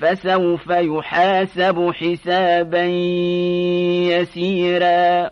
فسوف يحاسب حسابا يسيرا.